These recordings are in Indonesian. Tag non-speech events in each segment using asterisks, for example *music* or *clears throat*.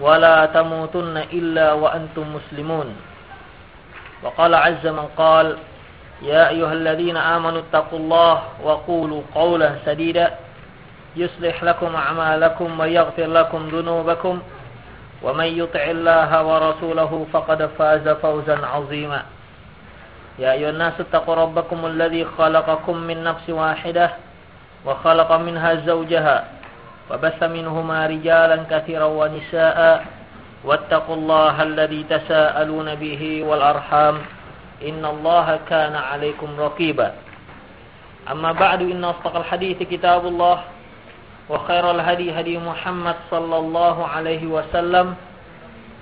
ولا تموتن إلا وأنتم مسلمون. وقال عز من قال يا أيها الذين آمنوا اتقوا الله وقولوا قولا سديدا. يصلح لكم أعمالكم ويغفر لكم ذنوبكم. ومن يطع الله ورسوله فقد فاز فوزا عظيما. يا أيها الناس اتقوا ربكم الذي خلقكم من نفس واحدة وخلق منها زوجها وبث منهما رجالا كثيرا ونساء واتقوا الله الذي تساءلون به والأرحام إن الله كان عليكم رقيبا. أما بعد إن أصدق الحديث كتاب الله وخير الهدي هدي محمد صلى الله عليه وسلم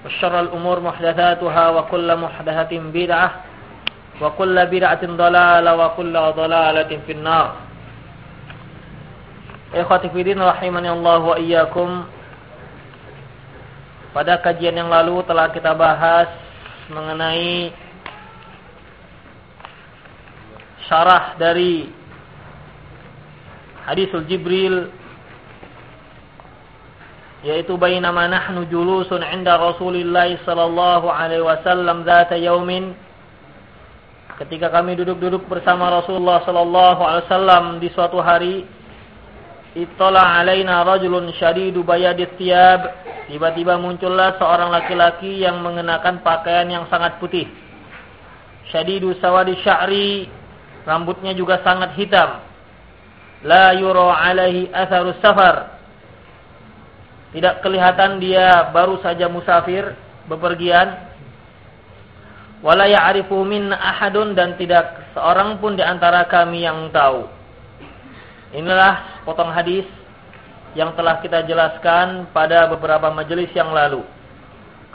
وشر الأمور محدثاتها وكل محدثة بدعة وكل بدعة ضلالة وكل ضلالة في النار. Ikhwati fidin rahimani Allah wa iyyakum. Pada kajian yang lalu telah kita bahas mengenai syarah dari hadisul Jibril yaitu bainama nahnu julusun 'inda Rasulillah sallallahu alaihi wasallam dzata yaumin ketika kami duduk-duduk bersama Rasulullah sallallahu alaihi wasallam di suatu hari Ittala alaina rajulun syadidu bayadit tiyab. Tiba-tiba muncullah seorang laki-laki yang mengenakan pakaian yang sangat putih. Syadidu sawadi sya'ri. Rambutnya juga sangat hitam. La yuro alaihi atharus safar. Tidak kelihatan dia baru saja musafir, bepergian. Wala ya'rifu minna ahadun dan tidak seorang pun di antara kami yang tahu. Inilah potong hadis yang telah kita jelaskan pada beberapa majelis yang lalu.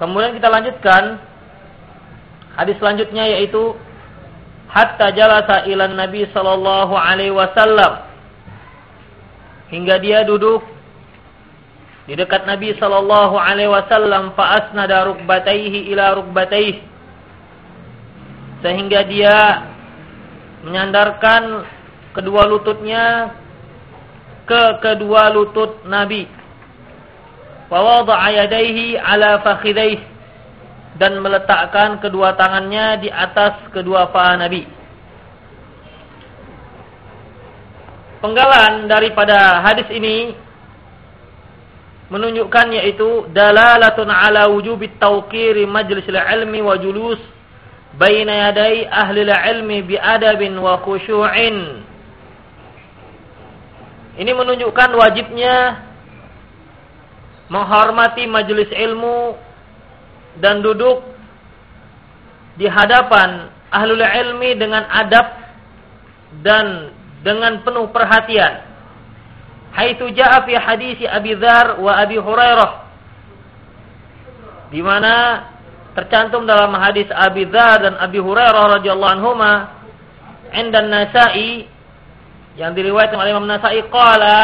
Kemudian kita lanjutkan hadis selanjutnya yaitu hatta jalasa ilan Nabi sallallahu alaihi wasallam hingga dia duduk di dekat Nabi sallallahu alaihi wasallam fa asnada rukbataihi ila rukbataihi sehingga dia menyandarkan kedua lututnya ke kedua lutut Nabi. Wa wada'a yadayhi ala fakhidayhi dan meletakkan kedua tangannya di atas kedua paha Nabi. Penggalan daripada hadis ini menunjukkan yaitu dalalatun ala wujubi tawqiri majlisil ilmi wa julus baina yaday ahli ilmi bi adabin wa khusyu'in ini menunjukkan wajibnya menghormati majelis ilmu dan duduk di hadapan ahlul ilmi dengan adab dan dengan penuh perhatian. Haitsu jaa fi hadis Abi Dzar wa Abi Hurairah di mana tercantum dalam hadis Abi Dzar dan Abi Hurairah radhiyallahu anhuma inda Nasa'i yang diriwayatkan oleh Imam Nasai qala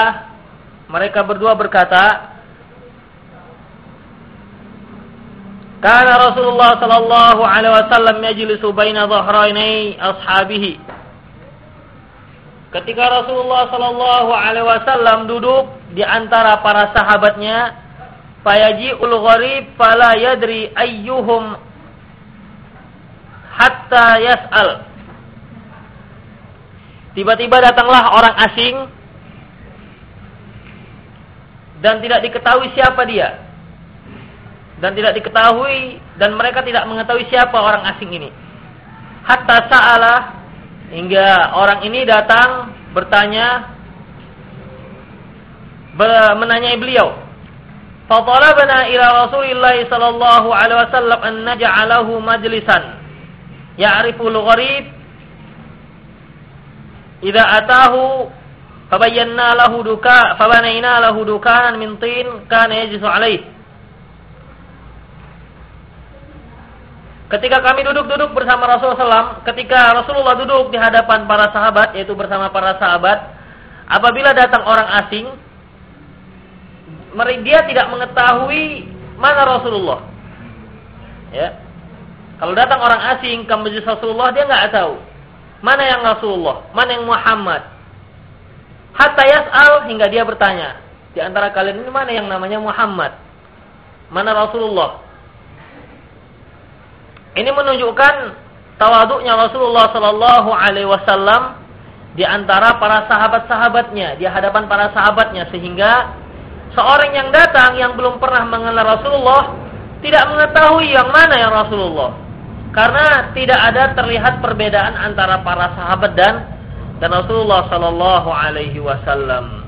mereka berdua berkata Kana Rasulullah sallallahu alaihi wasallam yajlisu baina dhahrainai ashabihi. Ketika Rasulullah sallallahu alaihi wasallam duduk di antara para sahabatnya fayaji'ul gharib fala yadri ayyuhum hatta yas'al Tiba-tiba datanglah orang asing dan tidak diketahui siapa dia. Dan tidak diketahui dan mereka tidak mengetahui siapa orang asing ini. Hatta sa'alah hingga orang ini datang bertanya menanyai beliau. Fatalabna ila Rasulillah sallallahu alaihi wasallam an naj'alahu majlisan ya'riful gharib idza atahu fabayyana lahu duka fabanaina lahu dukanan min tin kana yajlisu alaih Ketika kami duduk-duduk bersama Rasulullah SAW, ketika Rasulullah duduk di hadapan para sahabat, yaitu bersama para sahabat, apabila datang orang asing, dia tidak mengetahui mana Rasulullah. Ya. Kalau datang orang asing ke majlis Rasulullah, dia nggak tahu mana yang Rasulullah, mana yang Muhammad. Hatta yas'al hingga dia bertanya, di antara kalian ini mana yang namanya Muhammad? Mana Rasulullah? Ini menunjukkan tawaduknya Rasulullah Sallallahu Alaihi Wasallam di antara para sahabat-sahabatnya, di hadapan para sahabatnya, sehingga seorang yang datang yang belum pernah mengenal Rasulullah tidak mengetahui yang mana yang Rasulullah, karena tidak ada terlihat perbedaan antara para sahabat dan dan Rasulullah Sallallahu Alaihi Wasallam.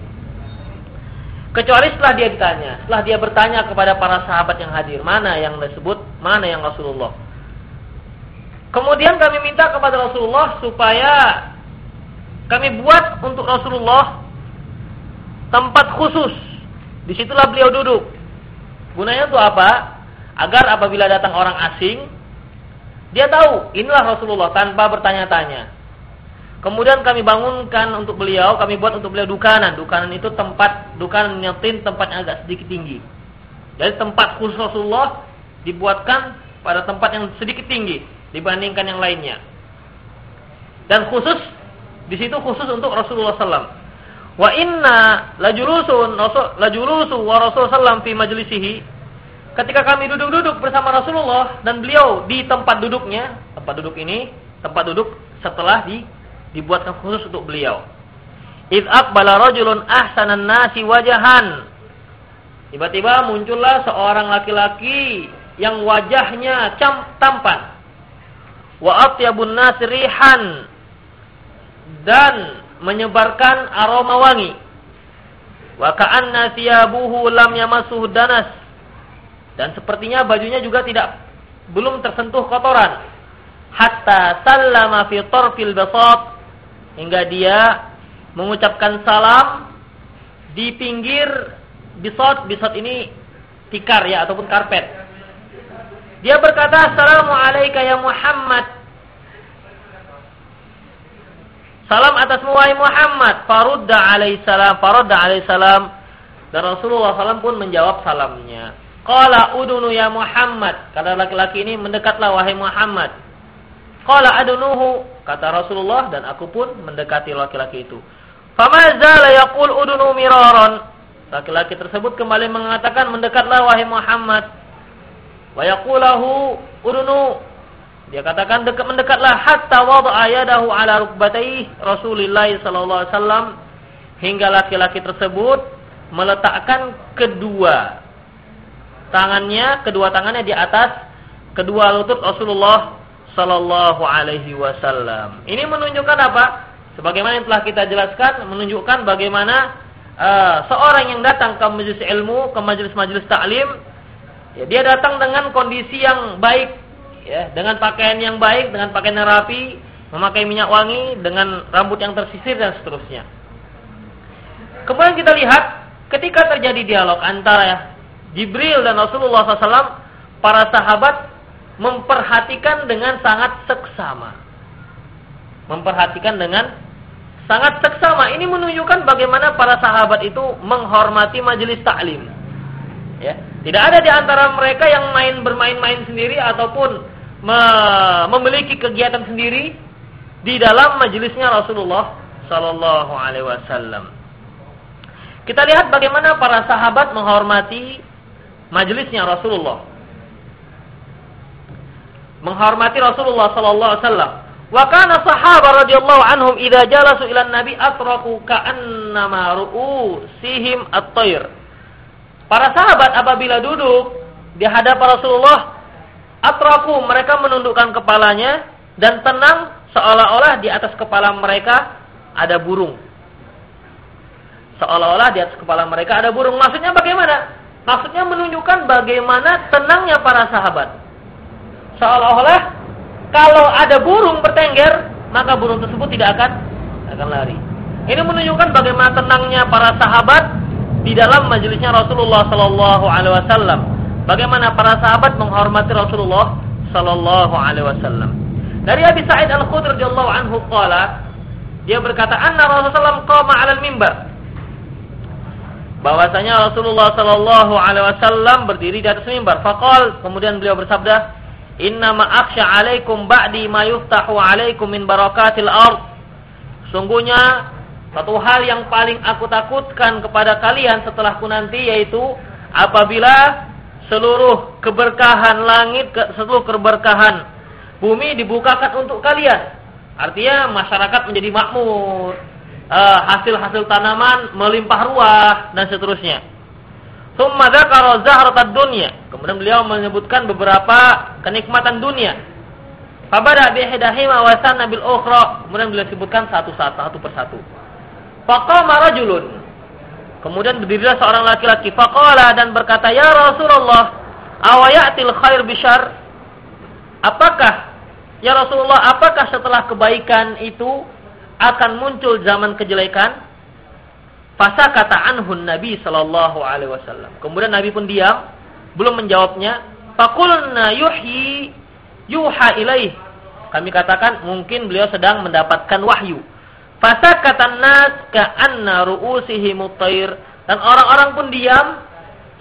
Kecuali setelah dia ditanya, setelah dia bertanya kepada para sahabat yang hadir, mana yang disebut, mana yang Rasulullah. Kemudian kami minta kepada Rasulullah supaya kami buat untuk Rasulullah tempat khusus. Di situlah beliau duduk. Gunanya untuk apa? Agar apabila datang orang asing, dia tahu inilah Rasulullah tanpa bertanya-tanya. Kemudian kami bangunkan untuk beliau, kami buat untuk beliau dukanan. Dukanan itu tempat, dukanan nyetin tempatnya agak sedikit tinggi. Jadi tempat khusus Rasulullah dibuatkan pada tempat yang sedikit tinggi dibandingkan yang lainnya. Dan khusus di situ khusus untuk Rasulullah SAW. Wa inna lajulusun lajulusu wa Rasulullah SAW fi majlisihi. Ketika kami duduk-duduk bersama Rasulullah dan beliau di tempat duduknya, tempat duduk ini, tempat duduk setelah di, dibuatkan khusus untuk beliau. Id aqbala rajulun ahsanan nasi wajahan. Tiba-tiba muncullah seorang laki-laki yang wajahnya tampan wa atyabun nasrihan dan menyebarkan aroma wangi wa ka'anna thiyabuhu lam yamassuh danas dan sepertinya bajunya juga tidak belum tersentuh kotoran hatta sallama fi tarfil basat hingga dia mengucapkan salam di pinggir bisot bisot ini tikar ya ataupun karpet dia berkata, Assalamualaikum ya Muhammad. Salam atas wahai Muhammad. Farudda alaihissalam. Farudda alaihissalam. Dan Rasulullah SAW pun menjawab salamnya. Qala udunu ya Muhammad. Kata laki-laki ini, mendekatlah wahai Muhammad. Qala adunuhu. Kata Rasulullah dan aku pun mendekati laki-laki itu. Famazala yaqul udunu miraran. Laki-laki tersebut kembali mengatakan, mendekatlah wahai Muhammad. Wa yaqulahu urunu. Dia katakan dekat mendekatlah hatta wada'a yadahu ala rukbatayhi Rasulullah sallallahu alaihi wasallam hingga laki-laki tersebut meletakkan kedua tangannya, kedua tangannya di atas kedua lutut Rasulullah sallallahu alaihi wasallam. Ini menunjukkan apa? Sebagaimana yang telah kita jelaskan, menunjukkan bagaimana uh, seorang yang datang ke majelis ilmu, ke majelis-majelis taklim Ya, dia datang dengan kondisi yang baik, ya, dengan pakaian yang baik, dengan pakaian yang rapi, memakai minyak wangi, dengan rambut yang tersisir dan seterusnya. Kemudian kita lihat ketika terjadi dialog antara Jibril dan Rasulullah SAW, para sahabat memperhatikan dengan sangat seksama. Memperhatikan dengan sangat seksama. Ini menunjukkan bagaimana para sahabat itu menghormati majelis taklim. Ya. Tidak ada di antara mereka yang main bermain-main sendiri ataupun me memiliki kegiatan sendiri di dalam majelisnya Rasulullah Sallallahu Alaihi Wasallam. Kita lihat bagaimana para sahabat menghormati majelisnya Rasulullah. Menghormati Rasulullah Sallallahu Alaihi Wasallam. Wa kana sahabat radhiyallahu anhum idza jalasu ila nabi atraku ka'annama ru'usihim at-tayr Para sahabat apabila duduk di hadapan Rasulullah, atraku mereka menundukkan kepalanya dan tenang seolah-olah di atas kepala mereka ada burung. Seolah-olah di atas kepala mereka ada burung. Maksudnya bagaimana? Maksudnya menunjukkan bagaimana tenangnya para sahabat. Seolah-olah kalau ada burung bertengger, maka burung tersebut tidak akan akan lari. Ini menunjukkan bagaimana tenangnya para sahabat di dalam majelisnya Rasulullah Sallallahu Alaihi Wasallam. Bagaimana para sahabat menghormati Rasulullah sallallahu alaihi wasallam. Dari Abi Sa'id Al-Khudri radhiyallahu anhu qala dia berkata anna Rasulullah qama 'ala al-mimbar. Bahwasanya Rasulullah sallallahu alaihi wasallam berdiri di atas mimbar. Faqal kemudian beliau bersabda, "Inna ma akhsha 'alaikum ba'di ma 'alaikum min barakatil ard." Sungguhnya satu hal yang paling aku takutkan kepada kalian setelahku nanti yaitu apabila seluruh keberkahan langit, seluruh keberkahan bumi dibukakan untuk kalian. Artinya masyarakat menjadi makmur, hasil-hasil tanaman melimpah ruah dan seterusnya. Tsumma dzakara zahratad dunya. Kemudian beliau menyebutkan beberapa kenikmatan dunia. Fabada bi ihdahima wa sanna bil ukhra. Kemudian beliau sebutkan satu-satu satu persatu. Faqama rajulun. Kemudian berdirilah seorang laki-laki faqala dan berkata, "Ya Rasulullah, awayatil khair bishar?" Apakah ya Rasulullah, apakah setelah kebaikan itu akan muncul zaman kejelekan? Fasa kata anhun Nabi sallallahu alaihi wasallam. Kemudian Nabi pun diam, belum menjawabnya. Fakulna yuhyi yuha ilaih. Kami katakan mungkin beliau sedang mendapatkan wahyu. Fasakatan nas ka'anna ru'usihi mutair. Dan orang-orang pun diam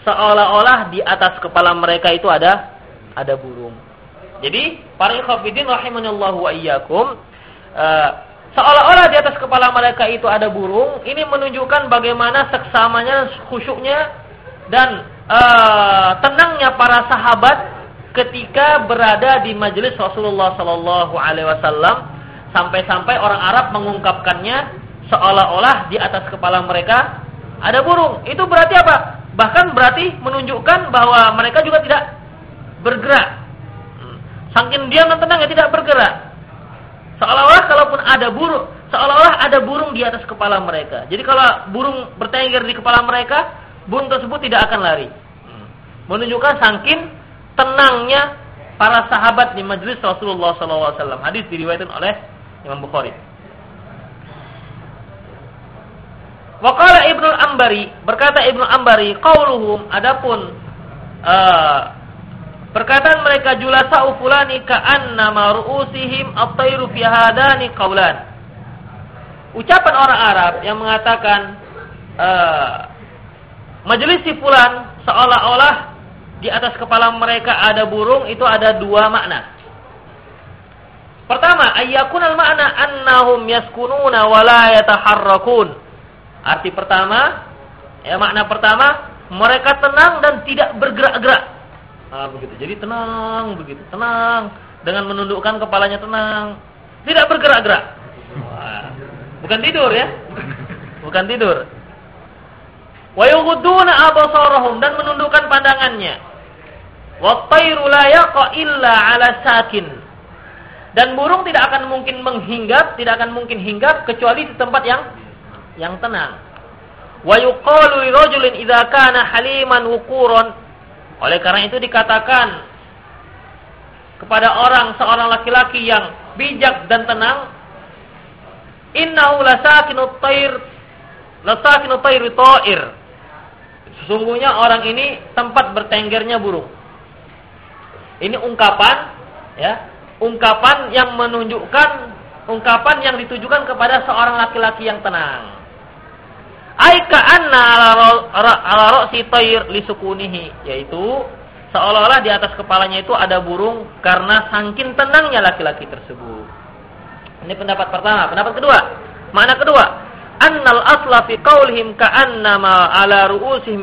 seolah-olah di atas kepala mereka itu ada ada burung. Jadi, para ikhwafidin rahimanallahu wa iyyakum, uh, seolah-olah di atas kepala mereka itu ada burung, ini menunjukkan bagaimana seksamanya, khusyuknya dan uh, tenangnya para sahabat ketika berada di majelis Rasulullah sallallahu alaihi wasallam Sampai-sampai orang Arab mengungkapkannya seolah-olah di atas kepala mereka ada burung. Itu berarti apa? Bahkan berarti menunjukkan bahwa mereka juga tidak bergerak. Hmm. Saking dan tenang ya tidak bergerak. Seolah-olah kalaupun ada burung, seolah-olah ada burung di atas kepala mereka. Jadi kalau burung bertengger di kepala mereka, burung tersebut tidak akan lari. Hmm. Menunjukkan saking tenangnya para sahabat di majelis Rasulullah SAW. Hadis diriwayatkan oleh Imam Bukhari. Waqala Ibnu Ambari, berkata Ibnu Ambari, qauluhum adapun uh, perkataan mereka julasa'u fulani ka'anna ma ru'usihim at-tayru fi hadani qaulan. Ucapan orang Arab yang mengatakan uh, majelis si fulan seolah-olah di atas kepala mereka ada burung itu ada dua makna. Pertama, al makna annahum yaskununa wa la yataharrakun. Arti pertama, ya makna pertama, mereka tenang dan tidak bergerak-gerak. Nah, begitu. Jadi tenang begitu, tenang dengan menundukkan kepalanya tenang, tidak bergerak-gerak. Bukan tidur ya. Bukan tidur. Wa yughudduna absarahum dan menundukkan pandangannya. Wa tayru la yaqa illa ala sakin dan burung tidak akan mungkin menghinggap, tidak akan mungkin hinggap kecuali di tempat yang yang tenang. Wa yuqalu li rajulin idza kana haliman wuquran. Oleh karena itu dikatakan kepada orang seorang laki-laki yang bijak dan tenang, innahu lasakinu tayr lasakinu ta'ir. Sesungguhnya orang ini tempat bertenggernya burung. Ini ungkapan ya, ungkapan yang menunjukkan ungkapan yang ditujukan kepada seorang laki-laki yang tenang. Aika anna ala ra'si tayr lisukunihi yaitu seolah-olah di atas kepalanya itu ada burung karena saking tenangnya laki-laki tersebut. Ini pendapat pertama. Pendapat kedua, makna kedua, annal asla fi qaulihim ka'annama ala ru'usihim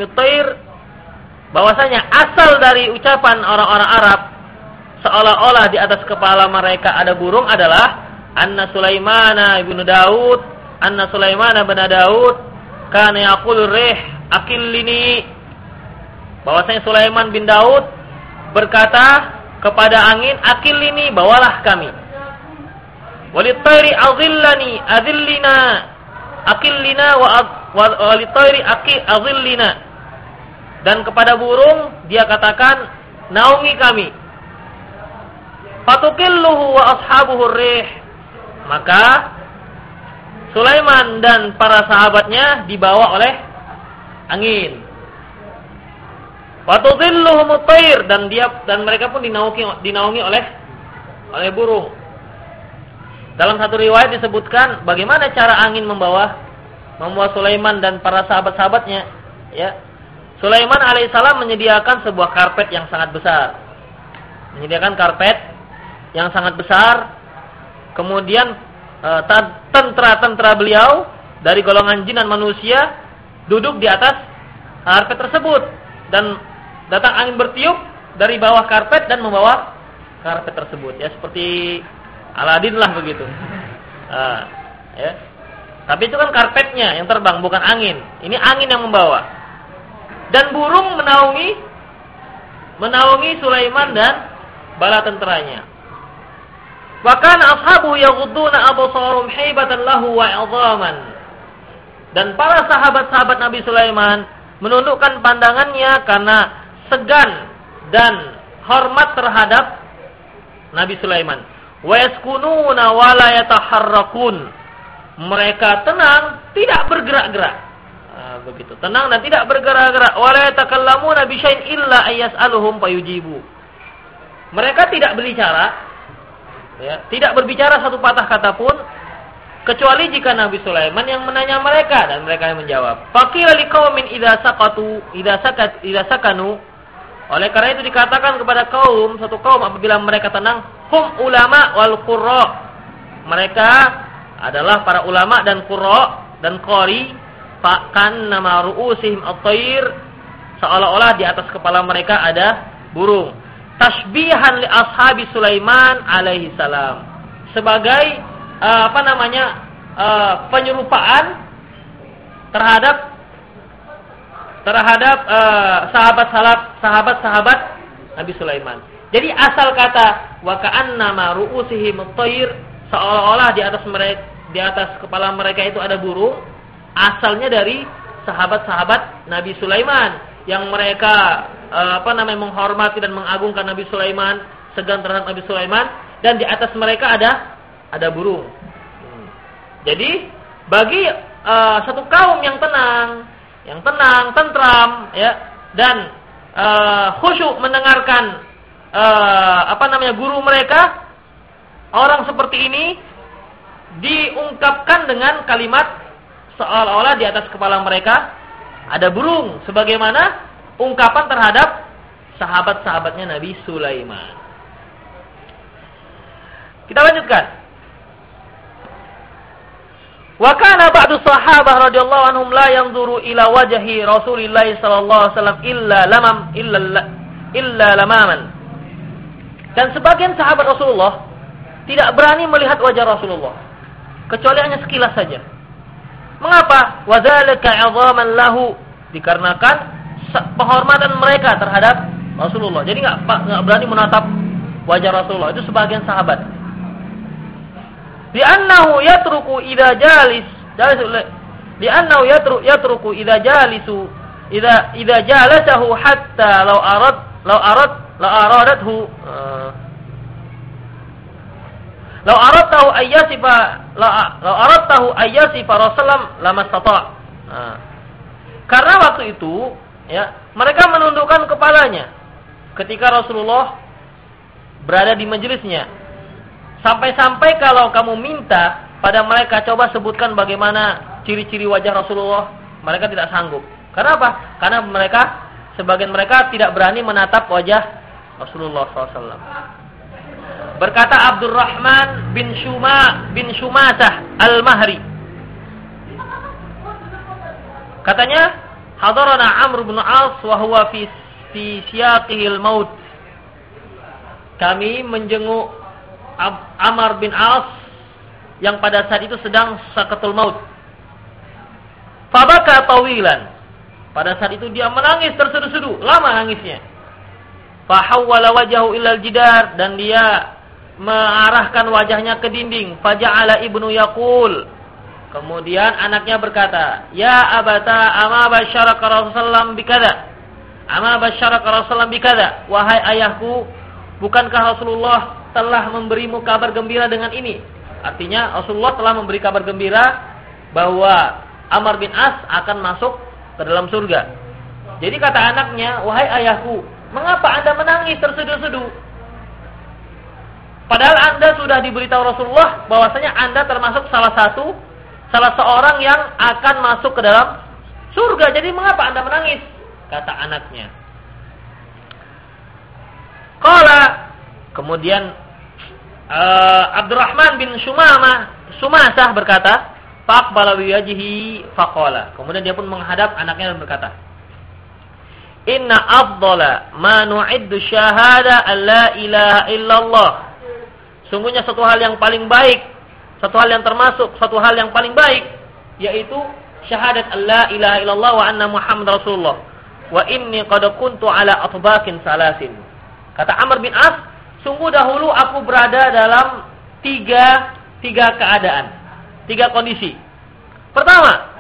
bahwasanya asal dari ucapan orang-orang Arab seolah-olah di atas kepala mereka ada burung adalah Anna Sulaiman ibnu Daud, Anna Sulaiman bin Daud kana yaqul rih akillini bahwasanya Sulaiman bin Daud berkata kepada angin akillini bawalah kami. Walitairi azillani azillina. Akillina wa walitairi aki azillina. Dan kepada burung dia katakan naungi kami. Fatukilluhu wa ashabuhu rih. Maka Sulaiman dan para sahabatnya dibawa oleh angin. Wa tudhilluhum dan dia dan mereka pun dinaungi dinaungi oleh oleh burung. Dalam satu riwayat disebutkan bagaimana cara angin membawa membawa Sulaiman dan para sahabat-sahabatnya, ya. Sulaiman alaihissalam menyediakan sebuah karpet yang sangat besar. Menyediakan karpet yang sangat besar. Kemudian eh, tentara-tentara beliau dari golongan jin dan manusia duduk di atas karpet tersebut dan datang angin bertiup dari bawah karpet dan membawa karpet tersebut ya seperti Aladin lah begitu. Uh, ya. Tapi itu kan karpetnya yang terbang bukan angin. Ini angin yang membawa. Dan burung menaungi menaungi Sulaiman dan bala tenteranya. Bahkan ashabu yaghudduna absarahum haibatan lahu wa 'idhaman. Dan para sahabat-sahabat Nabi Sulaiman menundukkan pandangannya karena segan dan hormat terhadap Nabi Sulaiman. Wa yaskununa wa la yataharrakun. Mereka tenang, tidak bergerak-gerak. Nah, begitu. Tenang dan tidak bergerak-gerak. Wa la yatakallamuna bi syai'in illa ayyas'aluhum fayujibu. Mereka tidak berbicara ya, tidak berbicara satu patah kata pun kecuali jika Nabi Sulaiman yang menanya mereka dan mereka yang menjawab. Faqila liqaumin idza saqatu idza sakat idza sakanu. Oleh karena itu dikatakan kepada kaum satu kaum apabila mereka tenang hum ulama wal qurra. Mereka adalah para ulama dan qurra dan qari. Fakan nama ru'usihim at-tayr. Seolah-olah di atas kepala mereka ada burung tasbihan li ashabi Sulaiman alaihi salam sebagai uh, apa namanya uh, penyerupaan terhadap terhadap uh, sahabat sahabat sahabat Nabi Sulaiman. Jadi asal kata wa ka'anna ru'usihim at-tayr seolah-olah di atas mereka di atas kepala mereka itu ada burung asalnya dari sahabat-sahabat Nabi Sulaiman yang mereka apa namanya menghormati dan mengagungkan Nabi Sulaiman, segan terhadap Nabi Sulaiman dan di atas mereka ada ada burung. Hmm. Jadi bagi uh, satu kaum yang tenang, yang tenang, tentram, ya, dan uh, khusyuk mendengarkan uh, apa namanya guru mereka, orang seperti ini diungkapkan dengan kalimat seolah-olah di atas kepala mereka ada burung, sebagaimana ungkapan terhadap sahabat-sahabatnya Nabi Sulaiman. Kita lanjutkan. Wa kana ba'du sahabah radhiyallahu anhum la yanzuru ila wajhi Rasulillah sallallahu alaihi wasallam illa lamam illa illa lamaman. Dan sebagian sahabat Rasulullah tidak berani melihat wajah Rasulullah kecuali hanya sekilas saja. Mengapa? Wa dzalika 'idhaman lahu dikarenakan penghormatan mereka terhadap Rasulullah. Jadi enggak enggak berani menatap wajah Rasulullah. Itu sebagian sahabat. Li'annahu yatruku idza jalis jalis li'annahu yatru yatruku idza jalisu idza idza jalasahu hatta law arad law arad la aradathu uh, law aradtahu ayyasifa law aradtahu ayyasifa rasulullah lama stata uh. karena waktu itu ya mereka menundukkan kepalanya ketika Rasulullah berada di majelisnya Sampai-sampai kalau kamu minta pada mereka coba sebutkan bagaimana ciri-ciri wajah Rasulullah, mereka tidak sanggup. Karena apa? Karena mereka sebagian mereka tidak berani menatap wajah Rasulullah SAW. Berkata Abdurrahman bin Shuma bin Shumasah Al-Mahri. Katanya, hadarana Amr bin As wa huwa fi fi siyaqihil maut. Kami menjenguk Amar bin As yang pada saat itu sedang sakatul maut. Fabaka tawilan. Pada saat itu dia menangis tersedu-sedu, lama nangisnya. Fahawwala wajahu ilal jidar dan dia mengarahkan wajahnya ke dinding. Faja'ala ibnu yaqul. Kemudian anaknya berkata, "Ya abata, ama basyaraka Rasulullah bikada." Ama basyaraka Rasulullah bikada. Wahai ayahku, bukankah Rasulullah telah memberimu kabar gembira dengan ini. Artinya Rasulullah telah memberi kabar gembira bahwa Amr bin As akan masuk ke dalam surga. Jadi kata anaknya, "Wahai ayahku, mengapa Anda menangis terseduh-seduh?" Padahal Anda sudah diberitahu Rasulullah bahwasanya Anda termasuk salah satu salah seorang yang akan masuk ke dalam surga. Jadi mengapa Anda menangis? Kata anaknya. Kala kemudian uh, Abdurrahman bin Sumama Sumasah berkata, Faqbala biwajhihi faqala. Kemudian dia pun menghadap anaknya dan berkata, Inna afdala ma nu'iddu syahada an la ilaha illallah. Sungguhnya satu hal yang paling baik, satu hal yang termasuk, satu hal yang paling baik yaitu syahadat Allah ilaha illallah wa anna Muhammad Rasulullah. Wa inni qad kuntu ala atbaqin salasin. Kata Amr bin As, sungguh dahulu aku berada dalam tiga tiga keadaan, tiga kondisi. Pertama,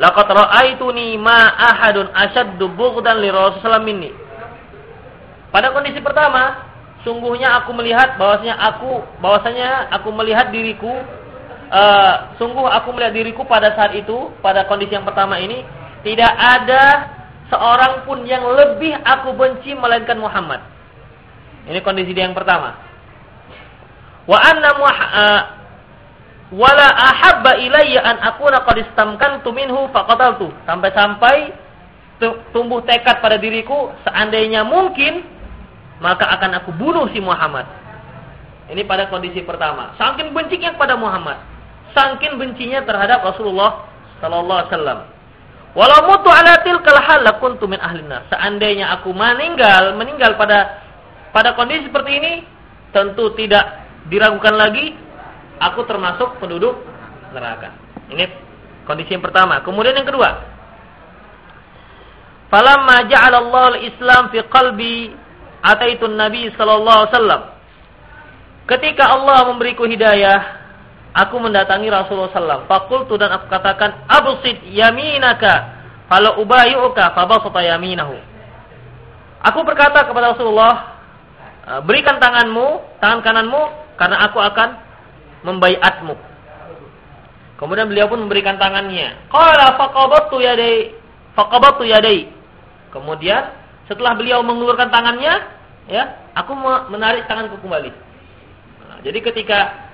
Laqad ra'aituni ma ahadun asyaddu bughdan li Rasulullah minni. Pada kondisi pertama, sungguhnya aku melihat bahwasanya aku bahwasanya aku melihat diriku uh, sungguh aku melihat diriku pada saat itu, pada kondisi yang pertama ini tidak ada seorang pun yang lebih aku benci melainkan Muhammad. Ini kondisi dia yang pertama. Wa anna uh, wala ahabba ilayya an akuna qad istamkantu minhu faqataltu sampai-sampai tumbuh tekad pada diriku seandainya mungkin maka akan aku bunuh si Muhammad ini pada kondisi pertama saking bencinya kepada Muhammad saking bencinya terhadap Rasulullah sallallahu alaihi wasallam walau mutu ala tilkal hal lakuntu min seandainya aku meninggal meninggal pada pada kondisi seperti ini tentu tidak diragukan lagi aku termasuk penduduk neraka. Ini kondisi yang pertama. Kemudian yang kedua. Falamma ja'ala Allah al-Islam fi qalbi ataitu Nabi sallallahu alaihi wasallam. Ketika Allah memberiku hidayah, aku mendatangi Rasulullah sallallahu Fakultu dan aku katakan, "Absid yaminaka, fala ubayyuka fabasata yaminahu." Aku berkata kepada Rasulullah, "Berikan tanganmu, tangan kananmu karena aku akan membaiatmu. Kemudian beliau pun memberikan tangannya. Qala faqabattu yadai faqabattu yadai. Kemudian setelah beliau mengulurkan tangannya, ya, aku menarik tanganku kembali. Nah, jadi ketika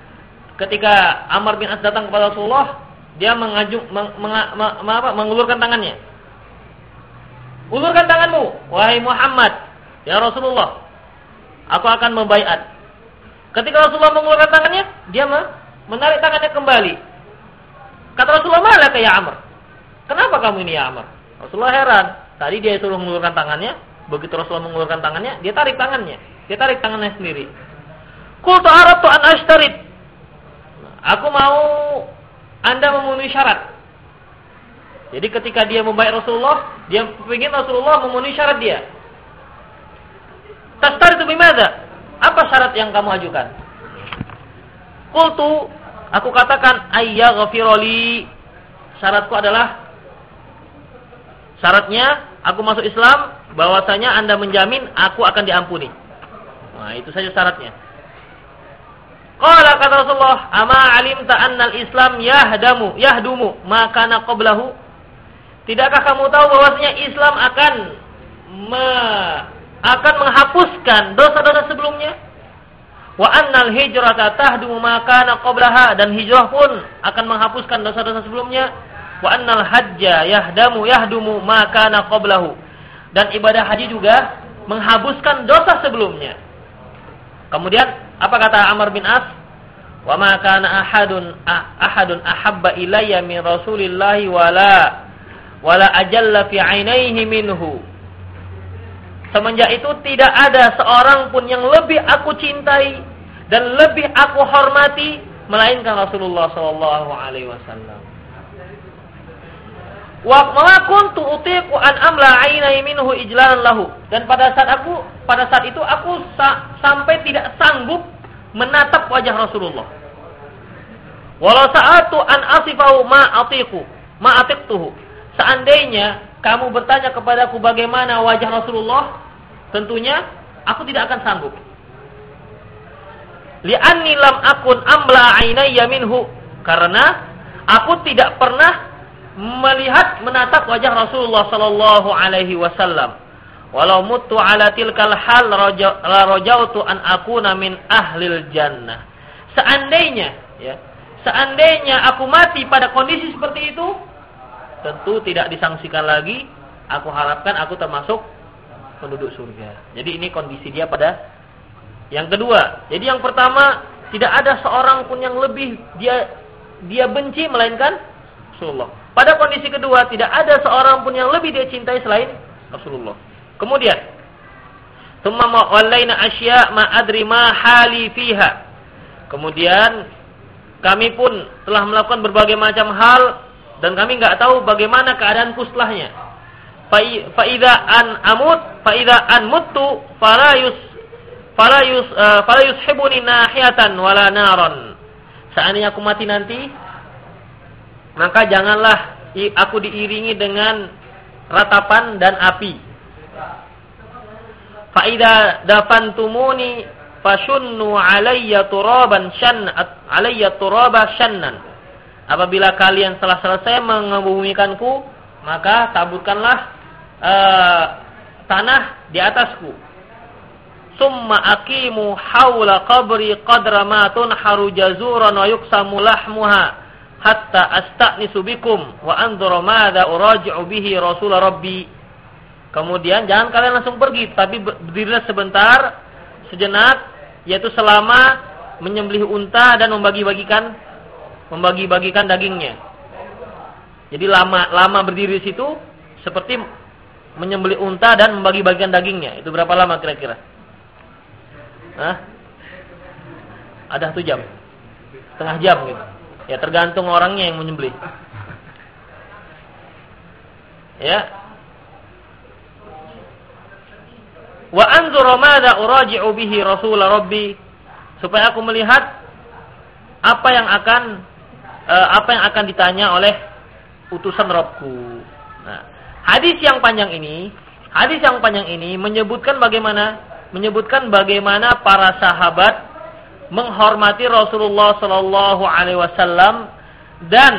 ketika Amr bin As datang kepada Rasulullah, dia mengajuk meng, meng, meng, meng, mengulurkan tangannya. Ulurkan tanganmu, wahai Muhammad, ya Rasulullah. Aku akan membaiat. Ketika Rasulullah mengulurkan tangannya, dia menarik tangannya kembali. Kata Rasulullah, malah kayak Amr. Kenapa kamu ini ya Amr? Rasulullah heran. Tadi dia suruh mengulurkan tangannya, begitu Rasulullah mengulurkan tangannya, dia tarik tangannya. Dia tarik tangannya sendiri. Qultu aradtu an ashtarit. Aku mau Anda memenuhi syarat. Jadi ketika dia membayar Rasulullah, dia ingin Rasulullah memenuhi syarat dia. Tastaritu bimada? Apa syarat yang kamu ajukan? Kultu, aku katakan ayya ghafiroli. Syaratku adalah syaratnya aku masuk Islam bahwasanya Anda menjamin aku akan diampuni. Nah, itu saja syaratnya. Qala kata Rasulullah, "Ama alimta annal Islam yahdamu, yahdumu maka qablahu?" Tidakkah kamu tahu bahwasanya Islam akan me akan menghapuskan dosa-dosa sebelumnya. Wa annal hijrata tahdumu ma kana qablaha dan hijrah pun akan menghapuskan dosa-dosa sebelumnya. Wa annal hajja yahdamu yahdumu ma kana qablahu. Dan ibadah haji juga menghapuskan dosa sebelumnya. Kemudian apa kata Amr bin As? Wa ma kana ahadun ahadun ahabba ilayya min Rasulillahi wala wala ajalla fi 'ainaihi minhu Semenjak itu tidak ada seorang pun yang lebih aku cintai dan lebih aku hormati melainkan Rasulullah sallallahu alaihi wasallam. Wa ma kuntu utiqu an amla minhu lahu. Dan pada saat aku pada saat itu aku sa sampai tidak sanggup menatap wajah Rasulullah. Walau sa'atu an asifahu ma atiqu, ma atiqtuhu. Seandainya kamu bertanya kepadaku bagaimana wajah Rasulullah, tentunya aku tidak akan sanggup. Li'anni lam akun amla ainayya. Karena aku tidak pernah melihat menatap wajah Rasulullah sallallahu alaihi wasallam. Walau mutu ala tilkal hal la rajautu an akuna min ahlil jannah. Seandainya ya, seandainya aku mati pada kondisi seperti itu, tentu tidak disangsikan lagi, aku harapkan aku termasuk penduduk surga. Jadi ini kondisi dia pada yang kedua. Jadi yang pertama, tidak ada seorang pun yang lebih dia dia benci melainkan Rasulullah. Pada kondisi kedua, tidak ada seorang pun yang lebih dia cintai selain Rasulullah. Kemudian, "Tsumma wallaina asya ma adri ma hali fiha." Kemudian kami pun telah melakukan berbagai macam hal dan kami nggak tahu bagaimana keadaanku setelahnya. Faida an amut, faida an mutu, falayus fala yus uh, fala yushibuni nahiyatan wala naron. Seandainya aku mati nanti, maka janganlah aku diiringi dengan ratapan dan api. Faida dafantumuni fashunnu alayya turaban shan alayya turaba shannan. Apabila kalian telah selesai mengebumikanku, maka taburkanlah uh, tanah di atasku summa aqimu haula qabri qadra ma jazuran wa yuksamu lahmuha hatta asta'nisu bikum wa anzura madza uraji'u bihi rasul rabbi kemudian jangan kalian langsung pergi tapi berdirilah sebentar sejenak yaitu selama menyembelih unta dan membagi-bagikan membagi-bagikan dagingnya jadi lama lama berdiri di situ seperti menyembelih unta dan membagi-bagikan dagingnya itu berapa lama kira-kira Hah? Ada satu jam. Setengah jam gitu. Ya tergantung orangnya yang menyembelih. Ya. Wa anzuru madza uraji'u bihi rasul rabbi supaya aku melihat apa yang akan uh, apa yang akan ditanya oleh utusan Robku. Nah, hadis yang panjang ini, hadis yang panjang ini menyebutkan bagaimana menyebutkan bagaimana para sahabat menghormati Rasulullah Shallallahu Alaihi Wasallam dan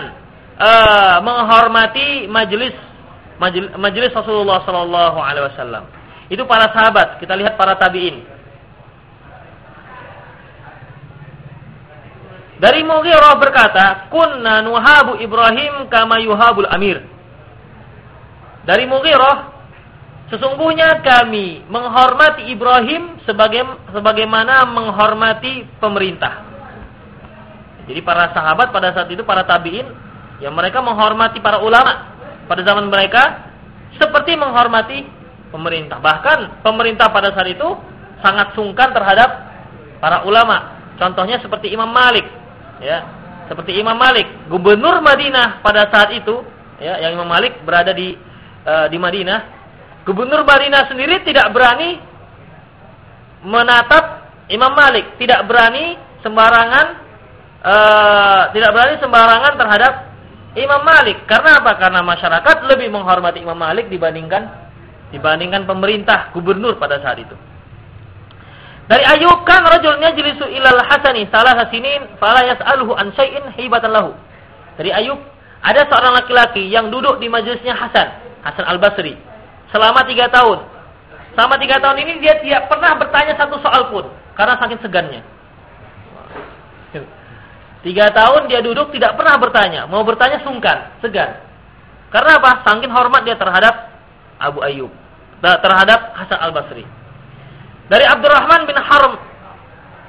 uh, menghormati majelis majelis Rasulullah Shallallahu Alaihi Wasallam. Itu para sahabat. Kita lihat para tabiin. Dari Mughirah berkata, "Kunna nuhabu Ibrahim kama yuhabul amir." Dari Mughirah Sesungguhnya kami menghormati Ibrahim sebagai sebagaimana menghormati pemerintah. Jadi para sahabat pada saat itu para tabiin yang mereka menghormati para ulama pada zaman mereka seperti menghormati pemerintah. Bahkan pemerintah pada saat itu sangat sungkan terhadap para ulama. Contohnya seperti Imam Malik, ya. Seperti Imam Malik, gubernur Madinah pada saat itu, ya, yang Imam Malik berada di uh, di Madinah Gubernur Madinah sendiri tidak berani menatap Imam Malik, tidak berani sembarangan uh, tidak berani sembarangan terhadap Imam Malik. Karena apa? Karena masyarakat lebih menghormati Imam Malik dibandingkan dibandingkan pemerintah gubernur pada saat itu. Dari Ayub kan rajulnya jelisu ilal hasani salah hasinin fala yas'aluhu an syai'in hibatan lahu. Dari Ayub ada seorang laki-laki yang duduk di majelisnya Hasan, Hasan Al-Basri selama tiga tahun. Selama tiga tahun ini dia tidak pernah bertanya satu soal pun karena saking segannya. Tiga tahun dia duduk tidak pernah bertanya, mau bertanya sungkan, segan. Karena apa? Saking hormat dia terhadap Abu Ayyub, terhadap Hasan Al Basri. Dari Abdurrahman bin Harm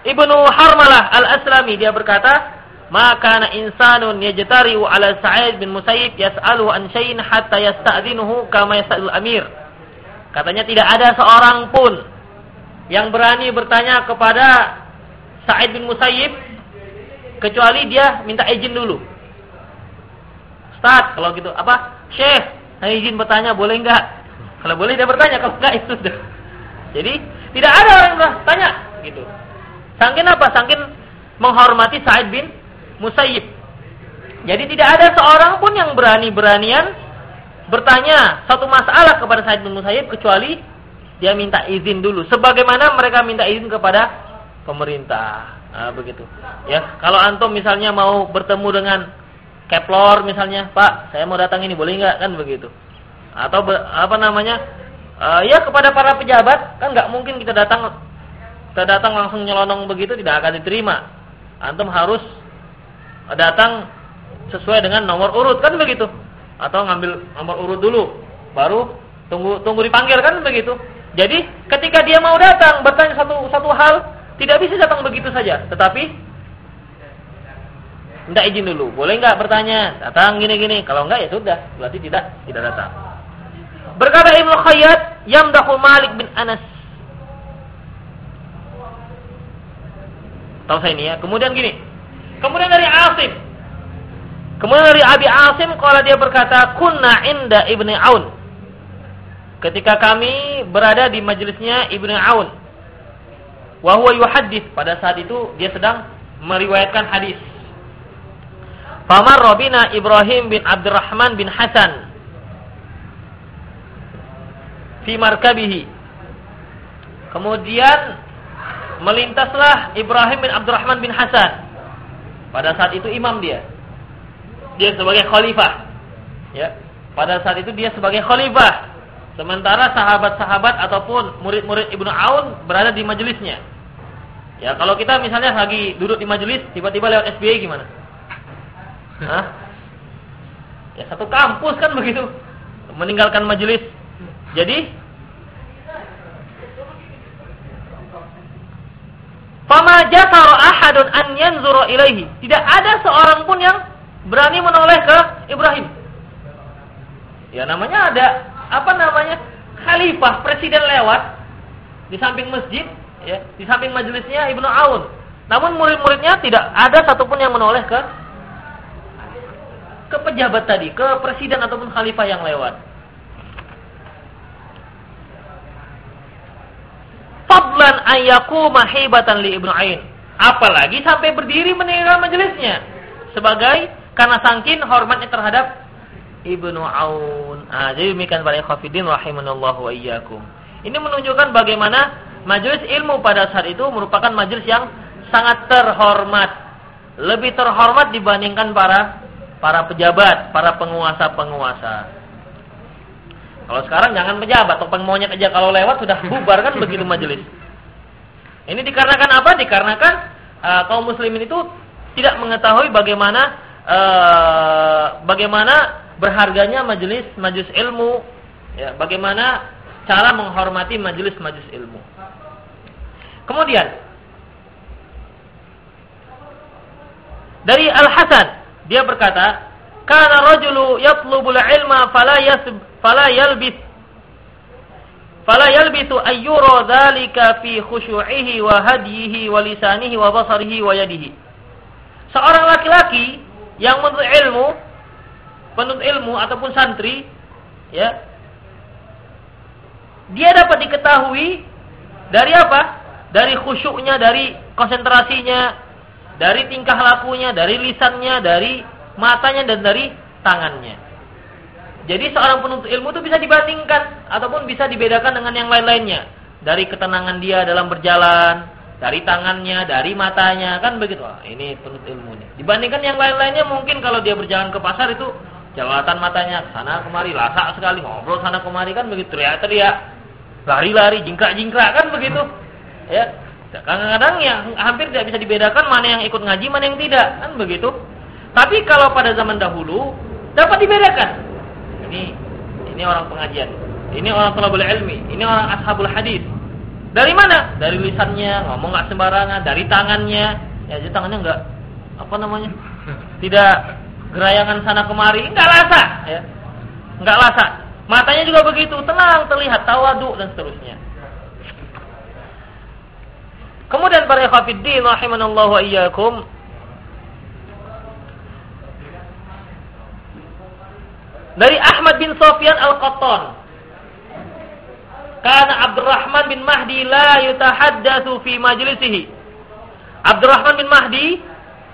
ibnu Harmalah Al Aslami dia berkata, maka na insanun yajtari'u ala Sa'id bin Musayyib yas'aluhu an syai'in hatta yasta'dzinuhu kama yas'alul amir. Katanya tidak ada seorang pun yang berani bertanya kepada Sa'id bin Musayyib kecuali dia minta izin dulu. Ustaz, kalau gitu apa? Syekh, saya izin bertanya boleh enggak? *laughs* Kalau boleh dia bertanya, kalau enggak *laughs* itu sudah. Jadi, tidak ada orang yang bertanya gitu. Sangkin apa? Sangkin menghormati Sa'id bin Musayyib. Jadi tidak ada seorang pun yang berani-beranian bertanya satu masalah kepada Said bin Musayyib kecuali dia minta izin dulu. Sebagaimana mereka minta izin kepada pemerintah. Nah, begitu. Ya, kalau antum misalnya mau bertemu dengan keplor misalnya, Pak, saya mau datang ini boleh nggak kan begitu? Atau be, apa namanya? Uh, ya kepada para pejabat kan nggak mungkin kita datang kita datang langsung nyelonong begitu tidak akan diterima. Antum harus datang sesuai dengan nomor urut kan begitu? Atau ngambil nomor urut dulu, baru tunggu tunggu dipanggil kan begitu? Jadi ketika dia mau datang bertanya satu satu hal, tidak bisa datang begitu saja, tetapi minta izin dulu. Boleh nggak bertanya? Datang gini-gini. Kalau enggak ya sudah, berarti tidak tidak datang. Berkata Ibnu Khayyat, yamdahu Malik bin Anas. Tahu saya ini ya. Kemudian gini. Kemudian dari Asim. Kemudian dari Abi Asim kalau dia berkata, "Kunna inda Ibni Aun." Ketika kami berada di majelisnya Ibnu Aun. Wa huwa. Pada saat itu dia sedang meriwayatkan hadis. Famar Robina Ibrahim bin Abdurrahman bin Hasan fi markabihi. Kemudian melintaslah Ibrahim bin Abdurrahman bin Hasan. Pada saat itu imam dia. Dia sebagai khalifah. Ya. Pada saat itu dia sebagai khalifah. Sementara sahabat-sahabat ataupun murid-murid Ibnu Aun berada di majelisnya. Ya, kalau kita misalnya lagi duduk di majelis, tiba-tiba lewat SBY gimana? Hah? Ya satu kampus kan begitu. Meninggalkan majelis. Jadi Fama jasara ahadun an yanzura ilaihi. Tidak ada seorang pun yang berani menoleh ke Ibrahim. Ya namanya ada apa namanya? Khalifah, presiden lewat di samping masjid, ya, di samping majelisnya Ibnu Aun. Namun murid-muridnya tidak ada satupun yang menoleh ke ke pejabat tadi, ke presiden ataupun khalifah yang lewat. Fadlan ayaku mahibatan li Ibnu Ain. Apalagi sampai berdiri meninggal majelisnya. Sebagai karena sangkin hormatnya terhadap Ibnu Aun. Ah, jadi demikian para ikhwafidin rahimanallahu wa iyyakum. Ini menunjukkan bagaimana majelis ilmu pada saat itu merupakan majelis yang sangat terhormat. Lebih terhormat dibandingkan para para pejabat, para penguasa-penguasa. Kalau sekarang jangan pejabat, topeng monyet aja kalau lewat sudah bubar kan begitu majelis. Ini dikarenakan apa? Dikarenakan uh, kaum muslimin itu tidak mengetahui bagaimana uh, bagaimana berharganya majelis majelis ilmu, ya, bagaimana cara menghormati majelis-majelis ilmu. Kemudian dari Al Hasan dia berkata, "Kana rajulu yatlubul ilma fala yasb fala yalbis fala yalbitu ayyura dzalika fi khusyu'ihi wa hadyihi wa lisanihi wa basarihi wa yadihi." Seorang laki-laki yang menuntut ilmu, penuntut ilmu ataupun santri, ya, dia dapat diketahui dari apa? Dari khusyuknya, dari konsentrasinya, dari tingkah lakunya, dari lisannya, dari matanya dan dari tangannya. Jadi seorang penuntut ilmu itu bisa dibandingkan ataupun bisa dibedakan dengan yang lain-lainnya. Dari ketenangan dia dalam berjalan, dari tangannya, dari matanya, kan begitu. Wah, ini penuntut ilmu nih. Dibandingkan yang lain-lainnya mungkin kalau dia berjalan ke pasar itu jawatan matanya sana kemari, lasak sekali, ngobrol sana kemari kan begitu teriak-teriak, lari-lari, jingkrak-jingkrak kan begitu. Ya, Kadang-kadang yang hampir tidak bisa dibedakan mana yang ikut ngaji, mana yang tidak, kan begitu. Tapi kalau pada zaman dahulu dapat dibedakan. Ini ini orang pengajian, ini orang talabul ilmi, ini orang ashabul hadis. Dari mana? Dari lisannya, ngomong nggak sembarangan, dari tangannya. Ya, jadi tangannya nggak apa namanya? Tidak gerayangan sana kemari, nggak lasa, ya. Nggak lasa. Matanya juga begitu, tenang, terlihat tawadu dan seterusnya. Kemudian para ikhwatiddin rahimanallahu wa iyyakum Dari Ahmad bin Sofyan Al-Qattan Karena Abdurrahman bin Mahdi la yutahaddatsu fi majlisihi. Abdurrahman bin Mahdi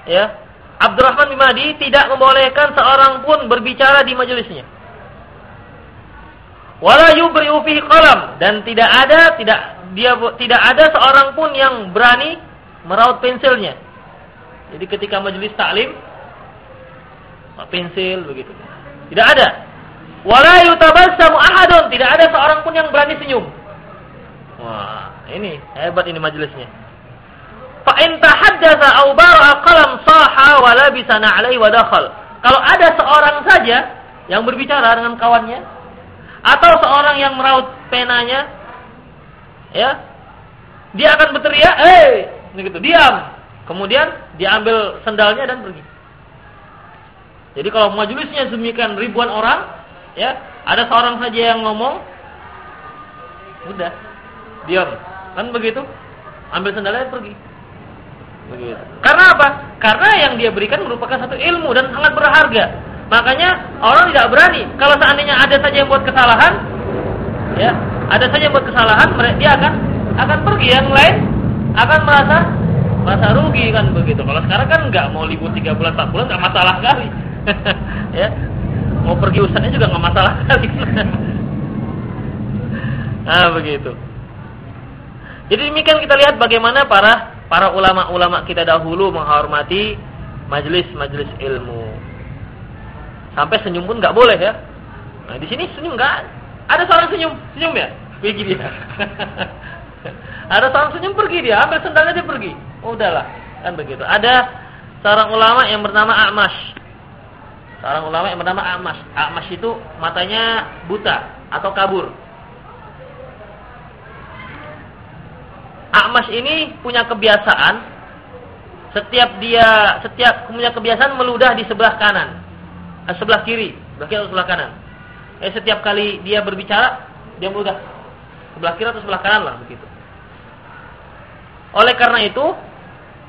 ya, Abdurrahman bin Mahdi tidak membolehkan seorang pun berbicara di majelisnya. Wala yubri'u fihi qalam dan tidak ada tidak dia tidak ada seorang pun yang berani meraut pensilnya. Jadi ketika majelis taklim pensil begitu. Tidak ada. Wala yutabassamu ahadun, tidak ada seorang pun yang berani senyum. Wah, ini hebat ini majelisnya. Fa in tahaddatsa aw bara'a qalam saha wa labisa na'lai wa. Kalau ada seorang saja yang berbicara dengan kawannya atau seorang yang meraut penanya ya dia akan berteriak, "Eh!" gitu, diam. Kemudian diambil sendalnya dan pergi. Jadi kalau majelisnya demikian ribuan orang, ya, ada seorang saja yang ngomong, udah, diam. Kan begitu? Ambil sendalnya dan pergi. Begitu. Karena apa? Karena yang dia berikan merupakan satu ilmu dan sangat berharga. Makanya orang tidak berani. Kalau seandainya ada saja yang buat kesalahan, ya, ada saja yang buat kesalahan, dia akan akan pergi. Yang lain akan merasa merasa rugi kan begitu. Kalau sekarang kan nggak mau libur tiga bulan, empat bulan nggak masalah kali. *laughs* ya. Mau pergi ustaznya juga nggak masalah kali. *laughs* Ah begitu. Jadi demikian kita lihat bagaimana para para ulama-ulama kita dahulu menghormati majelis-majelis ilmu. Sampai senyum pun nggak boleh ya. Nah di sini senyum nggak? Ada seorang senyum? Senyum ya? Pergi dia. *laughs* Ada seorang senyum pergi dia. Ambil sendalnya dia pergi. Udahlah. Kan begitu. Ada seorang ulama yang bernama Amash Seorang ulama yang bernama Amas. Amas itu matanya buta atau kabur. Amas ini punya kebiasaan setiap dia setiap punya kebiasaan meludah di sebelah kanan, eh, sebelah kiri, kiri atau sebelah kanan. Eh setiap kali dia berbicara dia meludah sebelah kiri atau sebelah kanan lah begitu. Oleh karena itu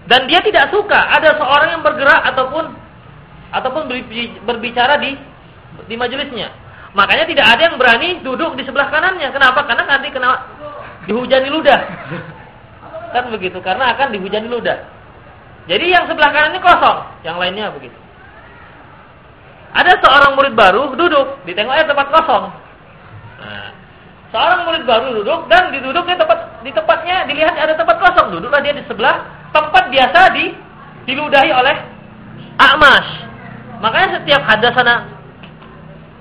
dan dia tidak suka ada seorang yang bergerak ataupun ataupun berbicara di di majelisnya. Makanya tidak ada yang berani duduk di sebelah kanannya. Kenapa? Karena nanti kena dihujani ludah. Kan begitu, karena akan dihujani ludah. Jadi yang sebelah kanannya kosong, yang lainnya begitu. Ada seorang murid baru duduk, di tengoknya tempat kosong. Nah, seorang murid baru duduk dan diduduknya tempat di tempatnya dilihat ada tempat kosong, duduklah dia di sebelah tempat biasa di diludahi oleh Akmas. Makanya setiap hadasana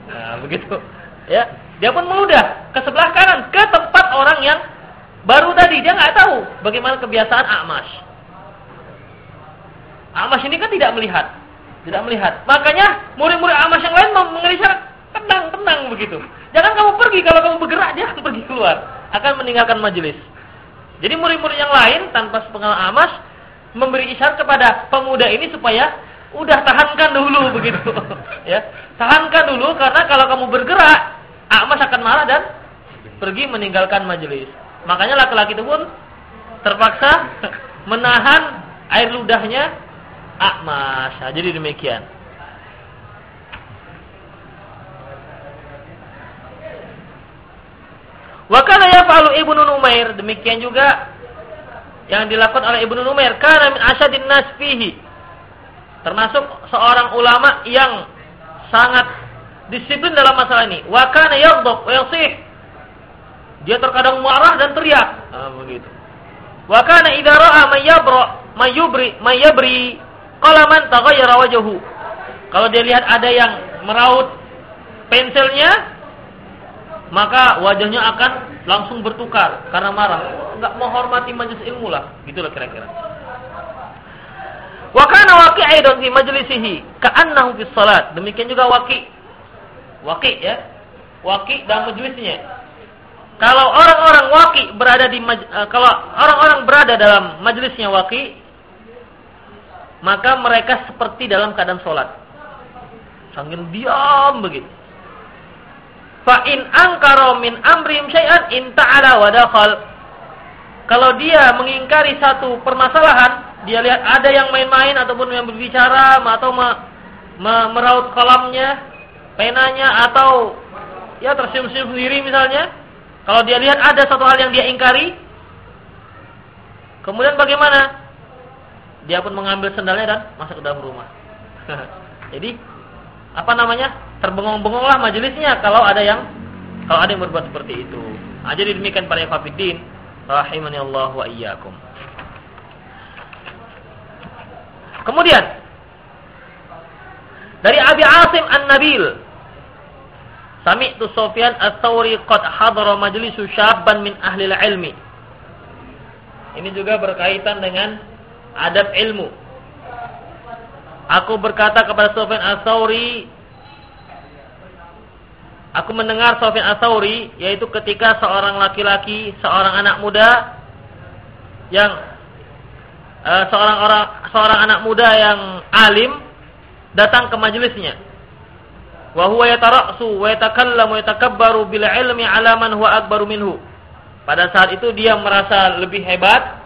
nah, begitu ya, dia pun meludah ke sebelah kanan ke tempat orang yang baru tadi dia nggak tahu bagaimana kebiasaan Amash. Amash ini kan tidak melihat, tidak melihat. Makanya murid-murid Amash yang lain mengeriskan tenang, tenang begitu. Jangan kamu pergi kalau kamu bergerak *laughs* dia akan pergi keluar, akan meninggalkan majelis. Jadi murid-murid yang lain tanpa sepengalaman Amash memberi isyarat kepada pemuda ini supaya udah tahankan dulu *laughs* begitu. Ya. Tahankan dulu karena kalau kamu bergerak Akmas akan marah dan pergi meninggalkan majelis makanya laki-laki itu pun terpaksa *laughs* menahan air ludahnya Akmas nah, jadi demikian. Wakana yaf'alu Ibnu Numair. Demikian juga yang dilakukan oleh Ibnu Numair. Karena min asyadin nas fihi termasuk seorang ulama yang sangat disiplin dalam masalah ini. Wa kana yaghdab wa. Dia terkadang marah dan teriak. Nah, begitu. Wa kana idza ra'a may yabra may yubri may. Kalau dia lihat ada yang meraut pensilnya, maka wajahnya akan langsung bertukar karena marah. Enggak menghormati majelis ilmu lah, gitulah kira-kira. Wa kana waqi' aidan fi majlisihi ka'annahu fi salat. Demikian juga waqi'. Waqi' ya. Waqi' dalam majelisnya. Kalau orang-orang waqi' berada di uh, kalau orang-orang berada dalam majelisnya waqi' maka mereka seperti dalam keadaan salat. Sambil diam begitu. Fa in angkara min amrim syai'an in ta'ala wa dakhal. Kalau dia mengingkari satu permasalahan, dia lihat ada yang main-main ataupun yang berbicara atau me, me, meraut kolamnya, penanya atau ya tersenyum-senyum sendiri misalnya. Kalau dia lihat ada satu hal yang dia ingkari, kemudian bagaimana? Dia pun mengambil sendalnya dan masuk ke dalam rumah. *laughs* Jadi apa namanya? Terbengong-bengonglah majelisnya kalau ada yang kalau ada yang berbuat seperti itu. Nah, jadi demikian para ikhwatiddin rahimani Allah wa iyyakum. Kemudian Dari Abi Asim An-Nabil. Sami'tu Sufyan Ats-Tsauri qad hadara majlisu syabban min ahli ilmi. Ini juga berkaitan dengan adab ilmu. Aku berkata kepada Sufyan Ats-Tsauri Aku mendengar Sufyan Ats-Tsauri yaitu ketika seorang laki-laki, seorang anak muda yang uh, seorang orang seorang anak muda yang alim datang ke majelisnya. Wa huwa yatara'su wa yatakallamu yatakabbaru bil ilmi 'ala man huwa akbaru minhu. Pada saat itu dia merasa lebih hebat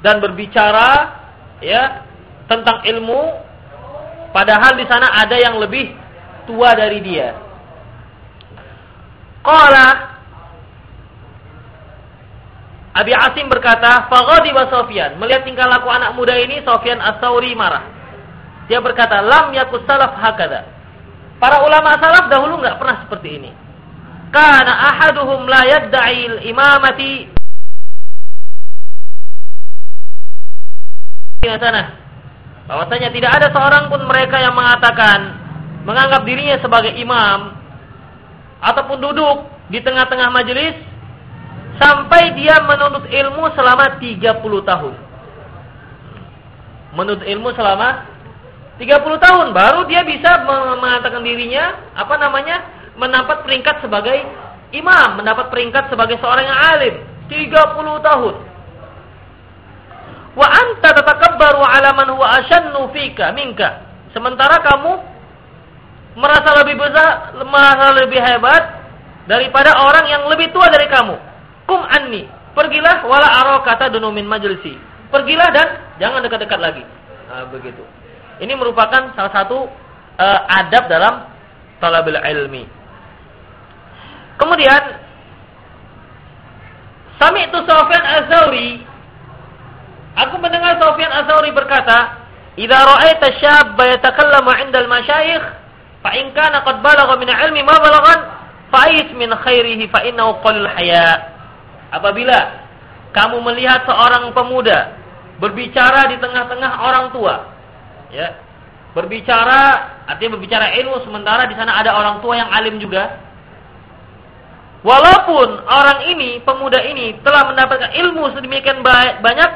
dan berbicara ya tentang ilmu padahal di sana ada yang lebih tua dari dia. Qala Abi Asim berkata, "Faghadiba Sofyan." Melihat tingkah laku anak muda ini, Sofyan As-Sauri marah. Dia berkata, "Lam yakus salaf hakada." Para ulama salaf dahulu enggak pernah seperti ini. Kana ahaduhum la yadda'i imamati sana. Bahwasanya tidak ada seorang pun mereka yang mengatakan menganggap dirinya sebagai imam ataupun duduk di tengah-tengah majelis sampai dia menuntut ilmu selama 30 tahun. Menuntut ilmu selama 30 tahun baru dia bisa mengatakan dirinya apa namanya? mendapat peringkat sebagai imam, mendapat peringkat sebagai seorang yang alim. 30 tahun. Wa anta tatakabbaru ala man huwa ashannu fika minka. Sementara kamu merasa lebih besar, merasa lebih hebat daripada orang yang lebih tua dari kamu. Kum anni, pergilah wala aro kata dunumin majlisi. Pergilah dan jangan dekat-dekat lagi. Nah, begitu. Ini merupakan salah satu uh, adab dalam talabul ilmi. Kemudian Sami itu Sofyan Az-Zawri Aku mendengar Sofyan Az-Zawri berkata, "Idza ra'aita syabba yatakallamu 'inda al-masyayikh Fa in kana qad balagha min ilmi ma balaghan fa'is min khairihi fa innahu haya. Apabila kamu melihat seorang pemuda berbicara di tengah-tengah orang tua, ya. Berbicara artinya berbicara ilmu sementara di sana ada orang tua yang alim juga. Walaupun orang ini, pemuda ini telah mendapatkan ilmu sedemikian banyak,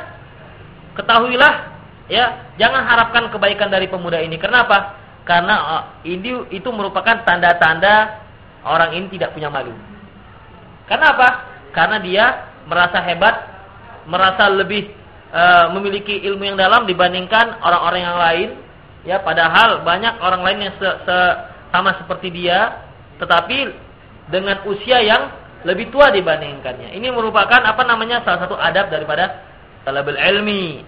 ketahuilah ya, jangan harapkan kebaikan dari pemuda ini. Kenapa? Karena uh, ini itu merupakan tanda-tanda orang ini tidak punya malu. Karena apa? Karena dia merasa hebat, merasa lebih uh, memiliki ilmu yang dalam dibandingkan orang-orang yang lain. Ya, padahal banyak orang lain yang se -se sama seperti dia, tetapi dengan usia yang lebih tua dibandingkannya. Ini merupakan apa namanya salah satu adab daripada talabul ilmi.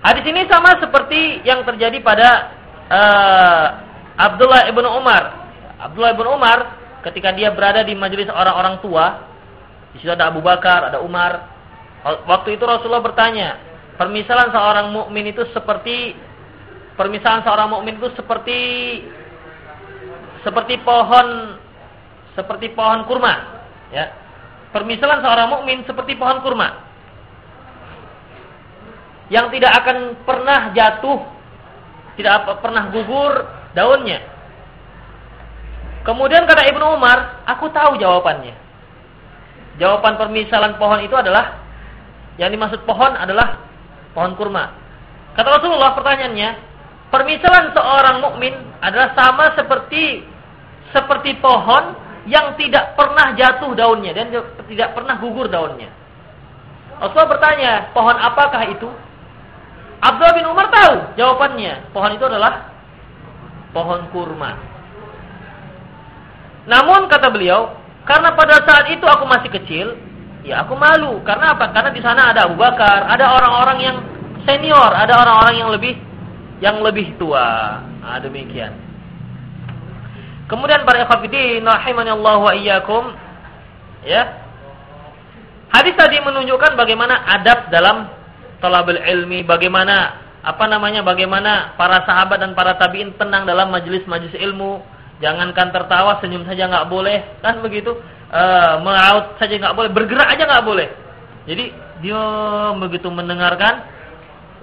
Hadis ini sama seperti yang terjadi pada uh, Abdullah ibnu Umar. Abdullah ibnu Umar ketika dia berada di majelis orang-orang tua, di situ ada Abu Bakar, ada Umar. Waktu itu Rasulullah bertanya, permisalan seorang mukmin itu seperti permisalan seorang mukmin itu seperti seperti pohon seperti pohon kurma, ya. Permisalan seorang mukmin seperti pohon kurma yang tidak akan pernah jatuh, tidak pernah gugur daunnya. Kemudian kata Ibnu Umar, aku tahu jawabannya. Jawaban permisalan pohon itu adalah yang dimaksud pohon adalah pohon kurma. Kata Rasulullah pertanyaannya, permisalan seorang mukmin adalah sama seperti seperti pohon yang tidak pernah jatuh daunnya dan tidak pernah gugur daunnya. Rasulullah bertanya, pohon apakah itu? Abdullah bin Umar tahu jawabannya. Pohon itu adalah pohon kurma. Namun kata beliau, karena pada saat itu aku masih kecil, ya aku malu. Karena apa? Karena di sana ada Abu Bakar, ada orang-orang yang senior, ada orang-orang yang lebih yang lebih tua. Nah, demikian. Kemudian para ikhwatiddin Allah wa iyyakum ya. Hadis tadi menunjukkan bagaimana adab dalam talabul ilmi, bagaimana apa namanya bagaimana para sahabat dan para tabiin tenang dalam majelis-majelis ilmu. Jangankan tertawa, senyum saja nggak boleh, kan begitu? E, melaut saja nggak boleh, bergerak aja nggak boleh. Jadi dia begitu mendengarkan,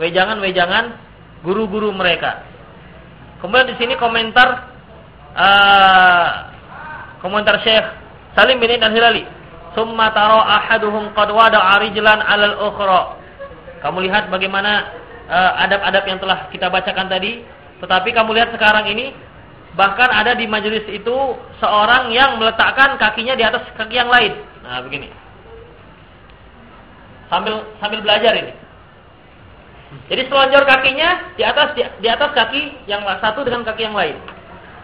wejangan wejangan guru-guru mereka. Kemudian di sini komentar uh, komentar Syekh Salim bin Al-Hilali. Summa taro ahaduhum qad wada'a rijlan 'alal ukhra. Kamu lihat bagaimana eh, adab-adab uh, yang telah kita bacakan tadi, tetapi kamu lihat sekarang ini bahkan ada di majelis itu seorang yang meletakkan kakinya di atas kaki yang lain. Nah, begini. Sambil sambil belajar ini. Jadi selonjor kakinya di atas di, di atas kaki yang satu dengan kaki yang lain.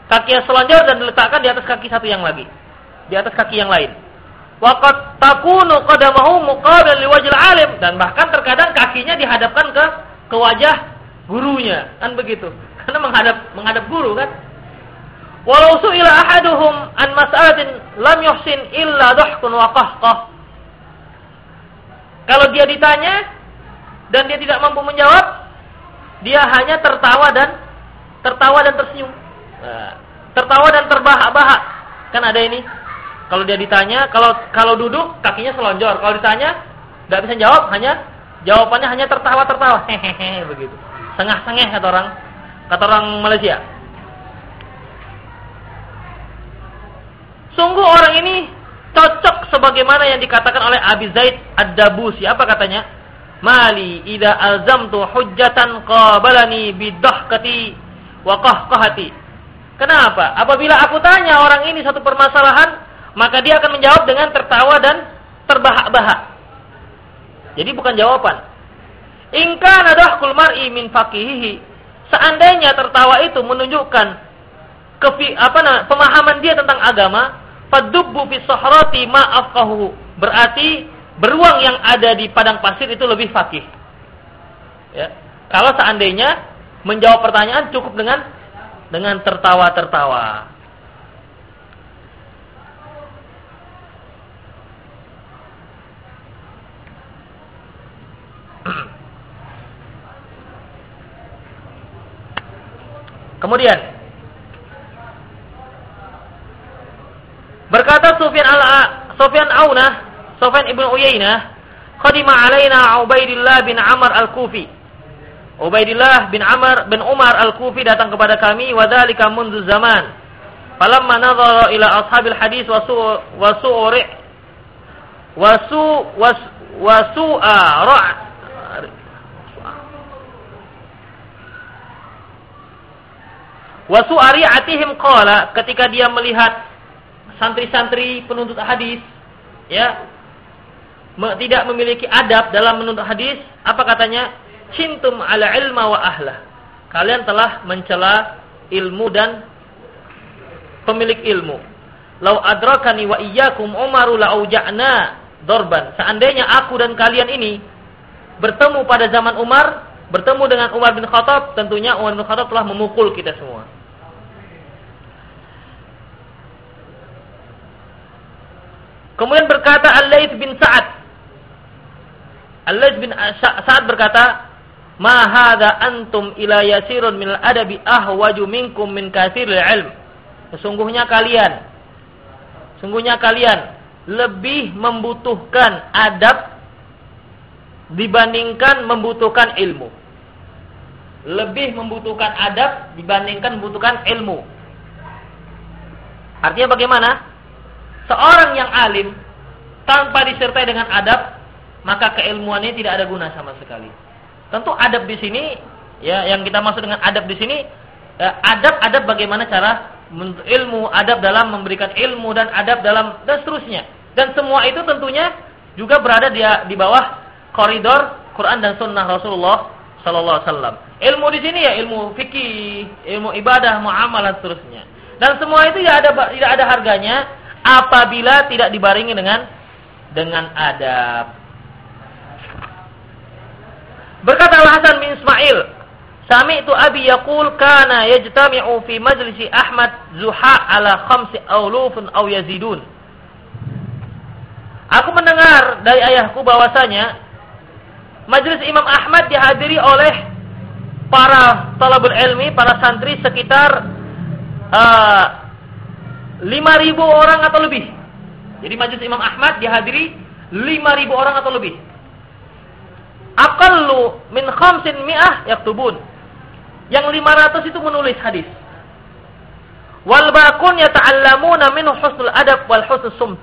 Kaki yang selonjor dan diletakkan di atas kaki satu yang lagi. Di atas kaki yang lain. Waqad takunu qadamahu muqabil liwajil alim dan bahkan terkadang kakinya dihadapkan ke ke wajah gurunya, kan begitu. *laughs* Karena menghadap menghadap guru kan. Walau su'ila ahaduhum an mas'alatin lam yuhsin illa dhahkun wa qahqah. Kalau dia ditanya dan dia tidak mampu menjawab, dia hanya tertawa dan tertawa dan tersenyum. Nah, tertawa dan terbahak-bahak. Kan ada ini. Kalau dia ditanya, kalau kalau duduk kakinya selonjor. Kalau ditanya nggak bisa jawab, hanya jawabannya hanya tertawa-tertawa. *laughs* Hehehe begitu. Sengah-sengeh kata orang kata orang Malaysia. Sungguh orang ini cocok sebagaimana yang dikatakan oleh Abi Zaid Ad-Dabusi. Apa katanya? mali ida azamtu hujjatan qabalani bidahkati wa qahqahati. Kenapa? Apabila aku tanya orang ini satu permasalahan, maka dia akan menjawab dengan tertawa dan terbahak-bahak. Jadi bukan jawaban. Ingka nadahkul mar'i min faqihihi. Seandainya tertawa itu menunjukkan kefi, apa pemahaman dia tentang agama, fadubbu fi sahrati ma afqahu. Berarti beruang yang ada di padang pasir itu lebih fakih. Ya. Kalau seandainya menjawab pertanyaan cukup dengan dengan tertawa-tertawa. *clears throat* Kemudian berkata Sufyan al Sufyan Aunah Sofyan ibn Uyainah qadima alaina Ubaidillah bin Amr al-Kufi. Ubaidillah bin Amr bin Umar al-Kufi datang kepada kami wa dzalika mundu zaman. Falamma nadhara ila ashabil hadis wa su wa su'ri wa su wa su'a ra' wa su'ari'atihim qala ketika dia melihat santri-santri penuntut hadis ya tidak memiliki adab dalam menuntut hadis, apa katanya? Cintum ala ilma wa ahlah. Kalian telah mencela ilmu dan pemilik ilmu. Lau adrakani wa iyyakum Umaru la'auja'na dorban. Seandainya aku dan kalian ini bertemu pada zaman Umar, bertemu dengan Umar bin Khattab, tentunya Umar bin Khattab telah memukul kita semua. Kemudian berkata Al-Laits bin Sa'ad Allah bin Sa'ad berkata, "Ma hadza antum ila yasirun min al-adabi ahwaju minkum min katsiril ilm." Sesungguhnya kalian sungguhnya kalian lebih membutuhkan adab dibandingkan membutuhkan ilmu. Lebih membutuhkan adab dibandingkan membutuhkan ilmu. Artinya bagaimana? Seorang yang alim tanpa disertai dengan adab maka keilmuannya tidak ada guna sama sekali. Tentu adab di sini ya yang kita maksud dengan adab di sini adab-adab bagaimana cara ilmu, adab dalam memberikan ilmu dan adab dalam dan seterusnya. Dan semua itu tentunya juga berada di di bawah koridor Quran dan Sunnah Rasulullah Sallallahu Alaihi Wasallam. Ilmu di sini ya ilmu fikih, ilmu ibadah, muamalah seterusnya. Dan semua itu tidak ada tidak ada harganya apabila tidak dibarengi dengan dengan adab. Berkata Al-Hasan bin Ismail, Sami itu Abi yaqul kana yajtami'u fi majlisi Ahmad zuha ala khamsi awlufun aw yazidun. Aku mendengar dari ayahku bahwasanya majelis Imam Ahmad dihadiri oleh para talabul ilmi, para santri sekitar uh, 5000 orang atau lebih. Jadi majelis Imam Ahmad dihadiri 5000 orang atau lebih aqallu min khamsin mi'ah yaktubun. Yang 500 itu menulis hadis. Wal bakun yata'allamuna min husnul adab wal husnul sumt.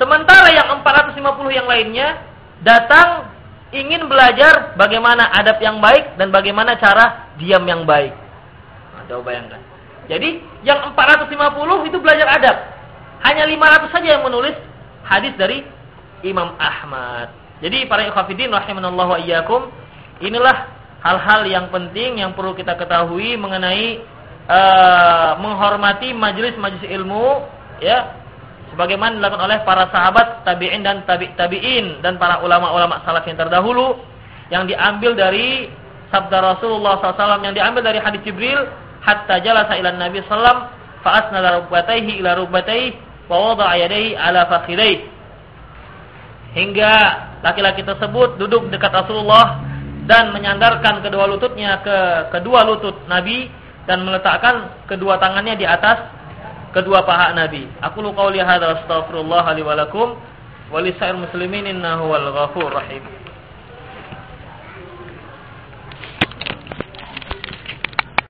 Sementara yang 450 yang lainnya datang ingin belajar bagaimana adab yang baik dan bagaimana cara diam yang baik. Nah, coba bayangkan. Jadi yang 450 itu belajar adab. Hanya 500 saja yang menulis hadis dari Imam Ahmad. Jadi para ikhwafidin rahimanallahu wa iyyakum, inilah hal-hal yang penting yang perlu kita ketahui mengenai uh, menghormati majelis-majelis ilmu ya sebagaimana dilakukan oleh para sahabat tabi'in dan tabi' tabi'in dan para ulama-ulama salaf yang terdahulu yang diambil dari sabda Rasulullah SAW yang diambil dari hadis Jibril hatta jalasa ila Nabi sallam fa asnada rukbatayhi ila rukbatayhi wa wada'a yadayhi ala fakhidayhi hingga laki-laki tersebut duduk dekat Rasulullah dan menyandarkan kedua lututnya ke kedua lutut Nabi dan meletakkan kedua tangannya di atas kedua paha Nabi. Aku lu qauli hadza astaghfirullah li wa lakum wa lisa'il muslimin innahu wal ghafur rahim.